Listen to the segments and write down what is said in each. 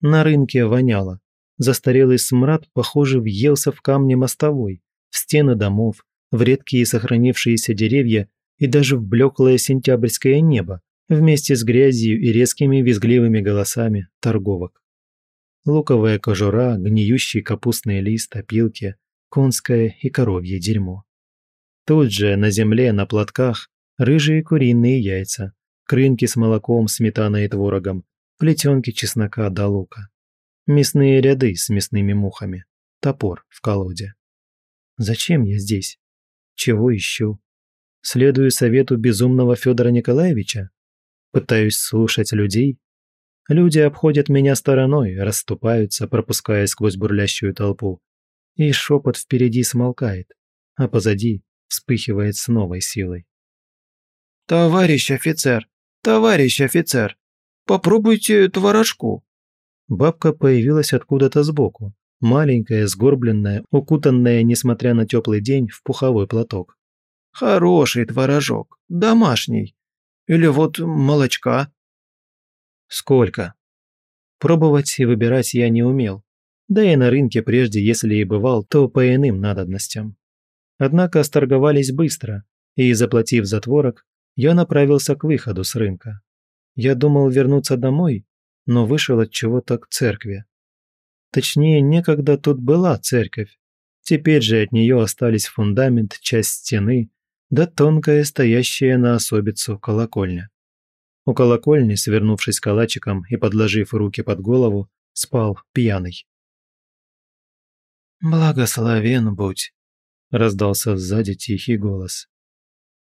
На рынке воняло. Застарелый смрад, похоже, въелся в камни мостовой, в стены домов, в редкие сохранившиеся деревья и даже в блеклое сентябрьское небо, вместе с грязью и резкими визгливыми голосами торговок. Луковая кожура, гниющий капустный лист, опилки, конское и коровье дерьмо. Тут же на земле на платках рыжие куриные яйца, крынки с молоком, сметаной и творогом, плетенки чеснока до лука. Мясные ряды с мясными мухами. Топор в колоде. Зачем я здесь? Чего ищу? Следую совету безумного Федора Николаевича? Пытаюсь слушать людей? Люди обходят меня стороной, расступаются, пропуская сквозь бурлящую толпу. И шепот впереди смолкает, а позади вспыхивает с новой силой. «Товарищ офицер! Товарищ офицер! Попробуйте творожку». Бабка появилась откуда-то сбоку, маленькая, сгорбленная, укутанная, несмотря на теплый день, в пуховой платок. «Хороший творожок, домашний. Или вот молочка». «Сколько?» Пробовать и выбирать я не умел. Да и на рынке прежде, если и бывал, то по иным надобностям. Однако сторговались быстро, и, заплатив за творог, я направился к выходу с рынка. Я думал вернуться домой, но вышел от чего-то к церкви. Точнее, некогда тут была церковь. Теперь же от нее остались фундамент, часть стены, да тонкая, стоящая на особицу колокольня. У колокольни, свернувшись калачиком и подложив руки под голову, спал пьяный. «Благословен будь», — раздался сзади тихий голос.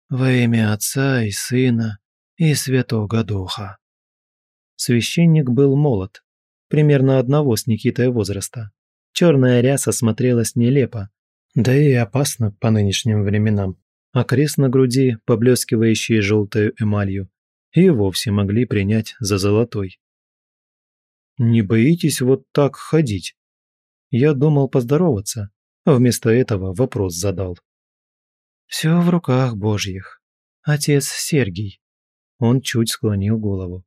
«Во имя Отца и Сына и Святого Духа. Священник был молод, примерно одного с Никитой возраста. Черная ряса смотрелась нелепо, да и опасно по нынешним временам. А крест на груди, поблескивающий желтою эмалью, и вовсе могли принять за золотой. «Не боитесь вот так ходить?» Я думал поздороваться, а вместо этого вопрос задал. «Все в руках божьих. Отец Сергий», он чуть склонил голову.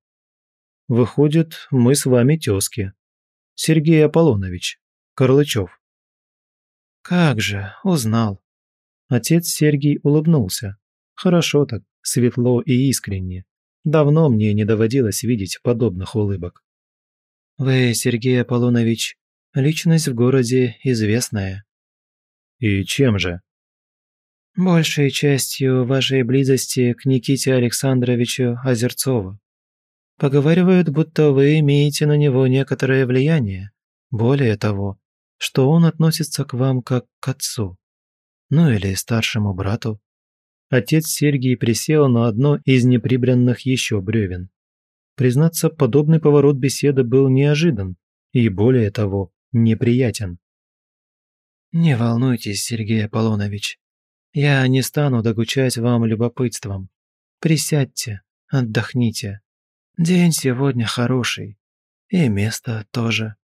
«Выходит, мы с вами тезки. Сергей Аполлонович, Карлычев. «Как же, узнал». Отец Сергей улыбнулся. Хорошо так, светло и искренне. Давно мне не доводилось видеть подобных улыбок. «Вы, Сергей Аполлонович, личность в городе известная». «И чем же?» большей частью вашей близости к Никите Александровичу Озерцову. Поговаривают, будто вы имеете на него некоторое влияние. Более того, что он относится к вам как к отцу. Ну или старшему брату. Отец Сергий присел на одно из неприбранных еще бревен. Признаться, подобный поворот беседы был неожидан и, более того, неприятен. «Не волнуйтесь, Сергей Аполлонович», я не стану докучать вам любопытством. Присядьте, отдохните. День сегодня хороший. И место тоже».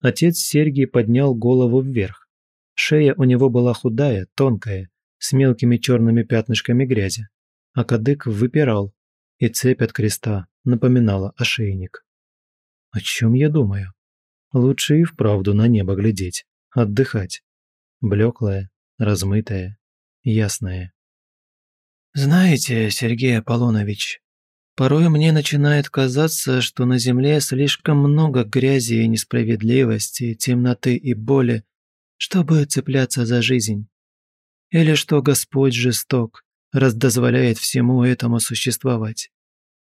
Отец Сергий поднял голову вверх. Шея у него была худая, тонкая, с мелкими черными пятнышками грязи, а кадык выпирал, и цепь от креста напоминала ошейник. О чем я думаю? Лучше и вправду на небо глядеть, отдыхать. Блеклая, размытая ясные. «Знаете, Сергей Аполлонович, порой мне начинает казаться, что на Земле слишком много грязи и несправедливости, темноты и боли, чтобы цепляться за жизнь. Или что Господь жесток, раздозволяет всему этому существовать.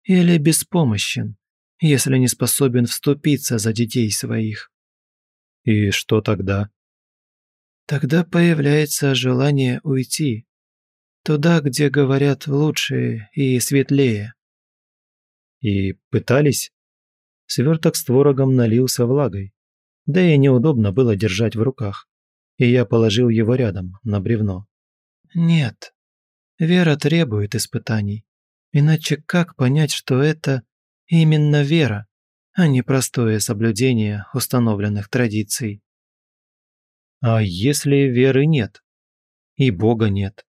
Или беспомощен, если не способен вступиться за детей своих». «И что тогда?» Тогда появляется желание уйти. Туда, где говорят лучше и светлее. И пытались? Сверток с творогом налился влагой. Да и неудобно было держать в руках. И я положил его рядом, на бревно. Нет. Вера требует испытаний. Иначе как понять, что это именно вера, а не простое соблюдение установленных традиций? А если веры нет? И Бога нет.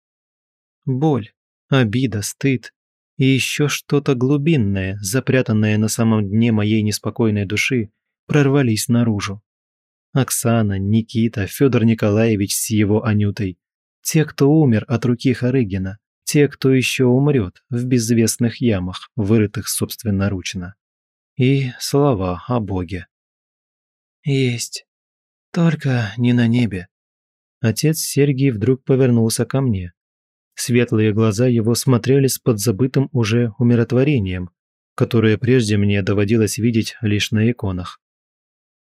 Боль, обида, стыд и еще что-то глубинное, запрятанное на самом дне моей неспокойной души, прорвались наружу. Оксана, Никита, Федор Николаевич с его Анютой. Те, кто умер от руки Харыгина. Те, кто еще умрет в безвестных ямах, вырытых собственноручно. И слова о Боге. «Есть», только не на небе. Отец Сергий вдруг повернулся ко мне. Светлые глаза его смотрели с подзабытым уже умиротворением, которое прежде мне доводилось видеть лишь на иконах.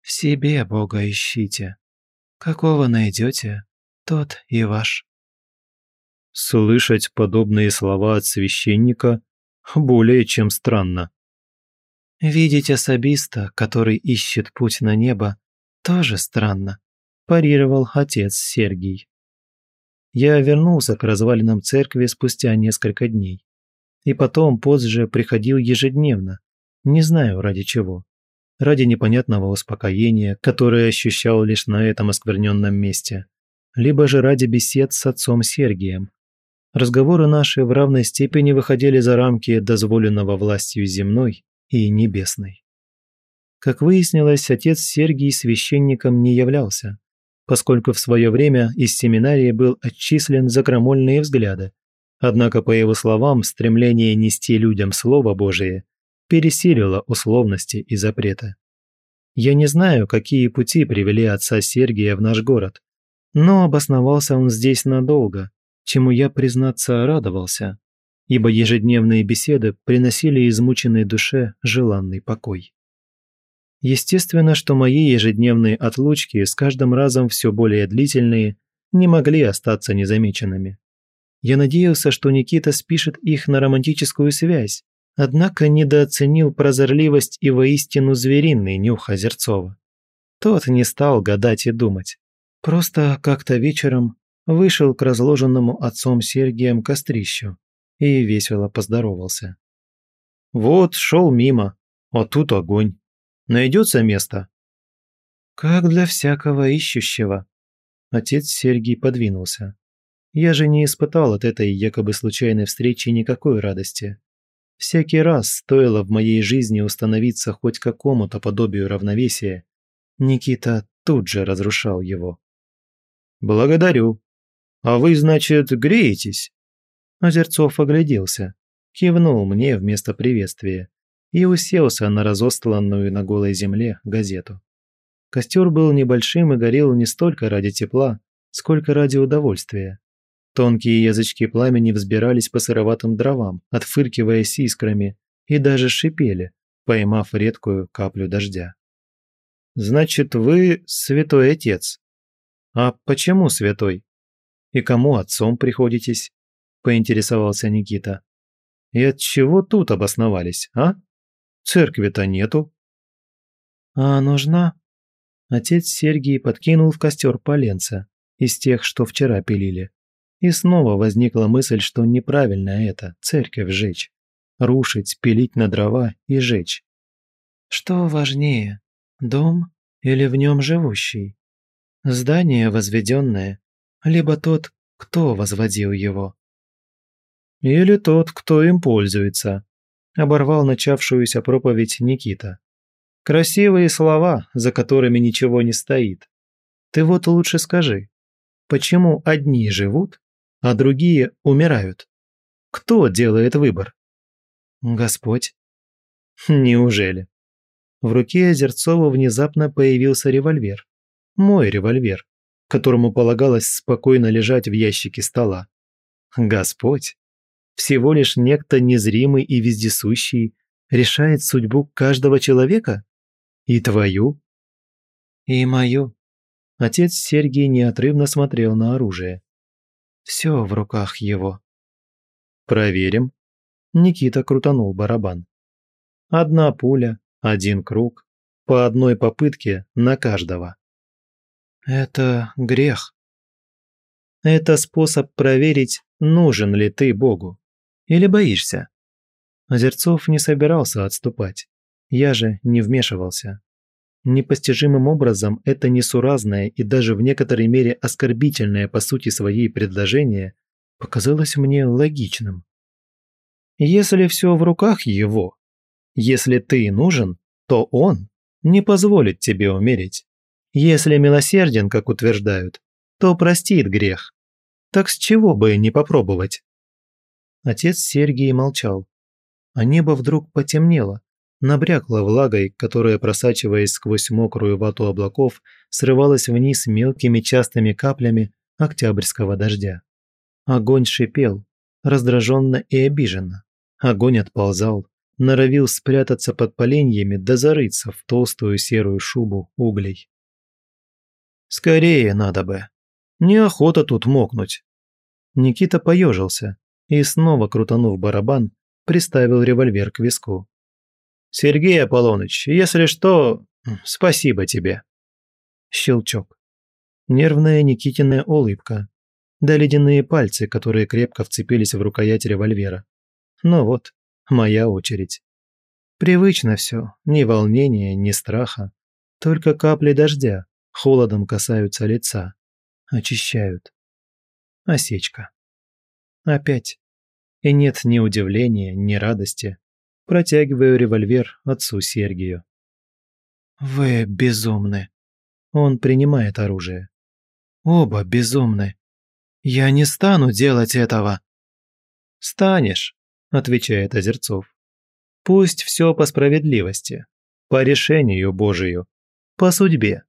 «В себе Бога ищите. Какого найдете, тот и ваш». Слышать подобные слова от священника более чем странно. «Видеть особиста, который ищет путь на небо, «Тоже странно», – парировал отец Сергий. Я вернулся к развалинам церкви спустя несколько дней. И потом позже приходил ежедневно. Не знаю, ради чего. Ради непонятного успокоения, которое ощущал лишь на этом оскверненном месте. Либо же ради бесед с отцом Сергием. Разговоры наши в равной степени выходили за рамки дозволенного властью земной и небесной. Как выяснилось, отец Сергий священником не являлся, поскольку в свое время из семинарии был отчислен за крамольные взгляды. Однако, по его словам, стремление нести людям Слово Божие пересилило условности и запреты. Я не знаю, какие пути привели отца Сергия в наш город, но обосновался он здесь надолго, чему я, признаться, радовался, ибо ежедневные беседы приносили измученной душе желанный покой. Естественно, что мои ежедневные отлучки с каждым разом все более длительные не могли остаться незамеченными. Я надеялся, что Никита спишет их на романтическую связь, однако недооценил прозорливость и воистину звериный нюх Озерцова. Тот не стал гадать и думать. Просто как-то вечером вышел к разложенному отцом Сергием кострищу и весело поздоровался. «Вот, шел мимо, а тут огонь». Найдется место?» «Как для всякого ищущего». Отец Сергий подвинулся. «Я же не испытал от этой якобы случайной встречи никакой радости. Всякий раз стоило в моей жизни установиться хоть какому-то подобию равновесия. Никита тут же разрушал его». «Благодарю. А вы, значит, греетесь?» Озерцов огляделся, кивнул мне вместо приветствия и уселся на разостланную на голой земле газету. Костер был небольшим и горел не столько ради тепла, сколько ради удовольствия. Тонкие язычки пламени взбирались по сыроватым дровам, отфыркиваясь искрами, и даже шипели, поймав редкую каплю дождя. «Значит, вы святой отец?» «А почему святой?» «И кому отцом приходитесь?» – поинтересовался Никита. «И от чего тут обосновались, а?» Церкви-то нету». «А нужна?» Отец Сергий подкинул в костер поленца из тех, что вчера пилили. И снова возникла мысль, что неправильно это – церковь жечь. Рушить, пилить на дрова и жечь. Что важнее – дом или в нем живущий? Здание возведенное, либо тот, кто возводил его? Или тот, кто им пользуется оборвал начавшуюся проповедь Никита. «Красивые слова, за которыми ничего не стоит. Ты вот лучше скажи, почему одни живут, а другие умирают? Кто делает выбор?» «Господь». «Неужели?» В руке Озерцова внезапно появился револьвер. Мой револьвер, которому полагалось спокойно лежать в ящике стола. «Господь!» Всего лишь некто незримый и вездесущий решает судьбу каждого человека? И твою? И мою. Отец Сергий неотрывно смотрел на оружие. Все в руках его. Проверим. Никита крутанул барабан. Одна пуля, один круг, по одной попытке на каждого. Это грех. Это способ проверить, нужен ли ты Богу. Или боишься?» Озерцов не собирался отступать. Я же не вмешивался. Непостижимым образом это несуразное и даже в некоторой мере оскорбительное по сути своей предложение показалось мне логичным. Если все в руках его, если ты нужен, то он не позволит тебе умереть. Если милосерден, как утверждают, то простит грех. Так с чего бы не попробовать? Отец Сергий молчал. А небо вдруг потемнело, набрякло влагой, которая, просачиваясь сквозь мокрую вату облаков, срывалась вниз мелкими частыми каплями октябрьского дождя. Огонь шипел, раздраженно и обиженно. Огонь отползал, норовил спрятаться под поленьями да зарыться в толстую серую шубу углей. «Скорее надо бы. Неохота тут мокнуть». Никита поежился, и, снова крутанув барабан, приставил револьвер к виску. «Сергей Аполлоныч, если что, спасибо тебе». Щелчок. Нервная Никитиная улыбка. Да ледяные пальцы, которые крепко вцепились в рукоять револьвера. Ну вот, моя очередь. Привычно все, ни волнения, ни страха. Только капли дождя холодом касаются лица. Очищают. Осечка. Опять и нет ни удивления, ни радости. Протягиваю револьвер отцу Сергию. «Вы безумны!» Он принимает оружие. «Оба безумны! Я не стану делать этого!» «Станешь!» – отвечает Озерцов. «Пусть все по справедливости, по решению Божию, по судьбе.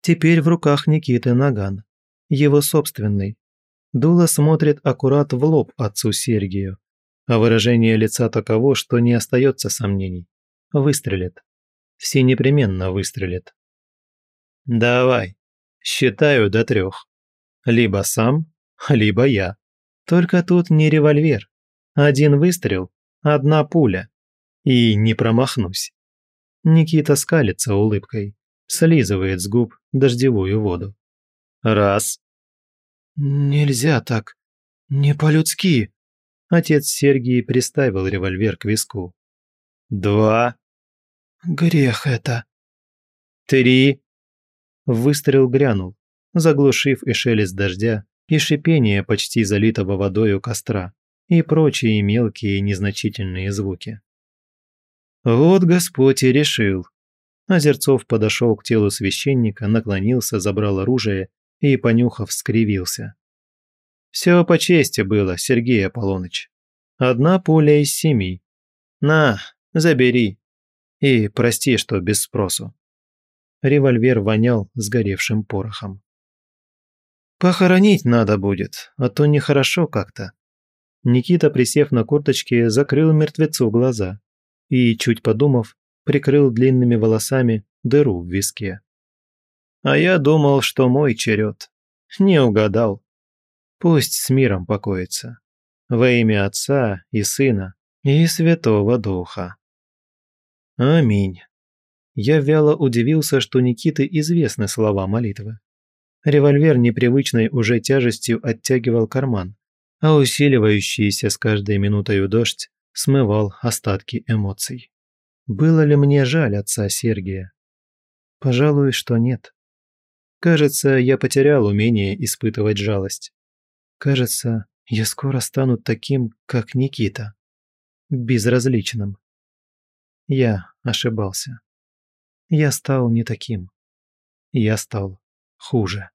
Теперь в руках Никиты наган, его собственный, Дула смотрит аккурат в лоб отцу Сергию, а выражение лица таково, что не остается сомнений. Выстрелит. Все непременно выстрелит. «Давай. Считаю до трех. Либо сам, либо я. Только тут не револьвер. Один выстрел, одна пуля. И не промахнусь». Никита скалится улыбкой, слизывает с губ дождевую воду. «Раз. «Нельзя так. Не по-людски». Отец Сергий приставил револьвер к виску. «Два». «Грех это». «Три». Выстрел грянул, заглушив и шелест дождя, и шипение почти залитого водою костра, и прочие мелкие незначительные звуки. «Вот Господь и решил». Озерцов подошел к телу священника, наклонился, забрал оружие и, понюхав, скривился. Все по чести было, Сергей Аполлоныч. Одна пуля из семи. На, забери. И прости, что без спросу. Револьвер вонял сгоревшим порохом. Похоронить надо будет, а то нехорошо как-то. Никита, присев на курточке, закрыл мертвецу глаза и, чуть подумав, прикрыл длинными волосами дыру в виске. А я думал, что мой черед. Не угадал. Пусть с миром покоится. Во имя Отца и Сына и Святого Духа. Аминь. Я вяло удивился, что Никиты известны слова молитвы. Револьвер непривычной уже тяжестью оттягивал карман, а усиливающийся с каждой минутой дождь смывал остатки эмоций. Было ли мне жаль отца Сергия? Пожалуй, что нет. Кажется, я потерял умение испытывать жалость. Кажется, я скоро стану таким, как Никита. Безразличным. Я ошибался. Я стал не таким. Я стал хуже.